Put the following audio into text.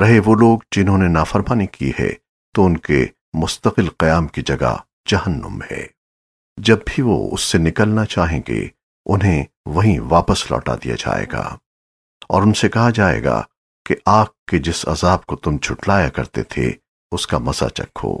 رہے وہ لوگ جنہوں نے نافرمانی کی ہے تو ان کے مستقل قیام کی جگہ جہنم ہے۔ جب بھی وہ اس سے نکلنا چاہیں گے، انہیں وہیں واپس لوٹا دیا جائے گا۔ اور ان سے کہا جائے گا کہ آگ کے جس عذاب کو تم چھٹلایا کرتے تھے، اس کا مزہ چکھو۔